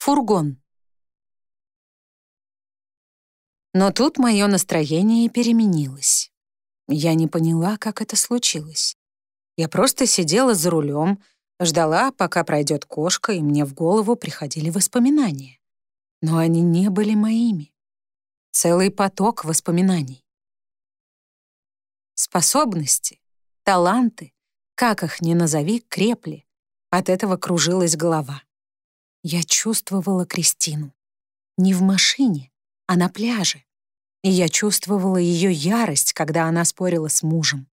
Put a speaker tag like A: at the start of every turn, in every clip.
A: Фургон. Но тут мое настроение переменилось. Я не поняла, как это случилось. Я просто сидела за рулем, ждала, пока пройдет кошка, и мне в голову приходили воспоминания. Но они не были моими. Целый поток воспоминаний. Способности, таланты, как их ни назови, крепли. От этого кружилась голова. Я чувствовала Кристину. Не в машине, а на пляже. И я чувствовала ее ярость, когда она спорила с мужем.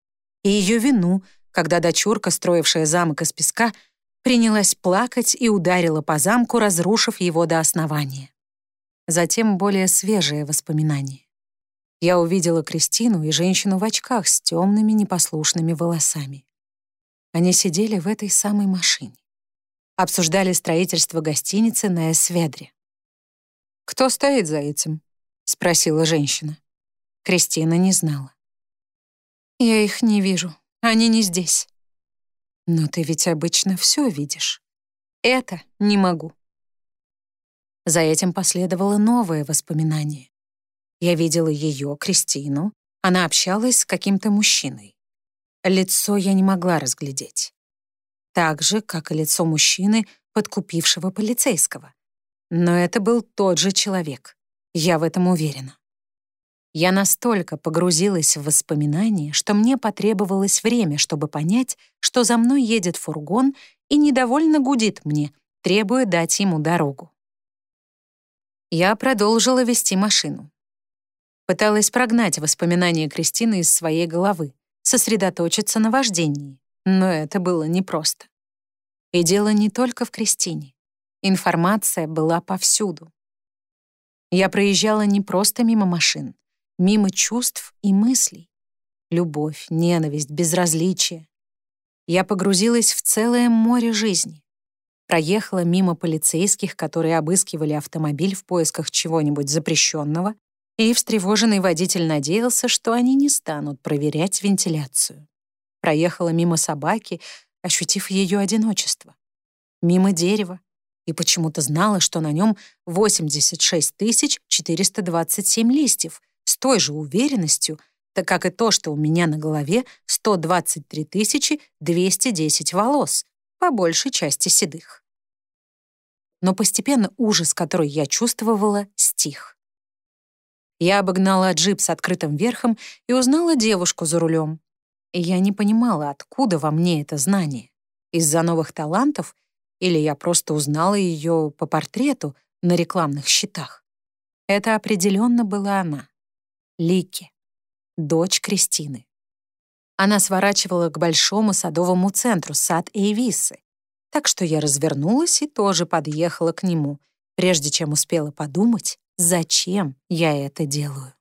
A: И ее вину, когда дочурка, строившая замок из песка, принялась плакать и ударила по замку, разрушив его до основания. Затем более свежее воспоминание. Я увидела Кристину и женщину в очках с темными непослушными волосами. Они сидели в этой самой машине обсуждали строительство гостиницы на Эсведре. «Кто стоит за этим?» — спросила женщина. Кристина не знала. «Я их не вижу. Они не здесь». «Но ты ведь обычно все видишь». «Это не могу». За этим последовало новое воспоминание. Я видела ее, Кристину. Она общалась с каким-то мужчиной. Лицо я не могла разглядеть так же, как и лицо мужчины, подкупившего полицейского. Но это был тот же человек. Я в этом уверена. Я настолько погрузилась в воспоминания, что мне потребовалось время, чтобы понять, что за мной едет фургон и недовольно гудит мне, требуя дать ему дорогу. Я продолжила вести машину. Пыталась прогнать воспоминания Кристины из своей головы, сосредоточиться на вождении. Но это было непросто. И дело не только в Кристине. Информация была повсюду. Я проезжала не просто мимо машин, мимо чувств и мыслей. Любовь, ненависть, безразличие. Я погрузилась в целое море жизни. Проехала мимо полицейских, которые обыскивали автомобиль в поисках чего-нибудь запрещенного, и встревоженный водитель надеялся, что они не станут проверять вентиляцию проехала мимо собаки, ощутив ее одиночество. Мимо дерева. И почему-то знала, что на нем 86 427 листьев, с той же уверенностью, так как и то, что у меня на голове 123 210 волос, по большей части седых. Но постепенно ужас, который я чувствовала, стих. Я обогнала джип с открытым верхом и узнала девушку за рулем и я не понимала, откуда во мне это знание. Из-за новых талантов или я просто узнала ее по портрету на рекламных счетах. Это определенно была она. Лики, дочь Кристины. Она сворачивала к большому садовому центру, сад Эйвисы, так что я развернулась и тоже подъехала к нему, прежде чем успела подумать, зачем я это делаю.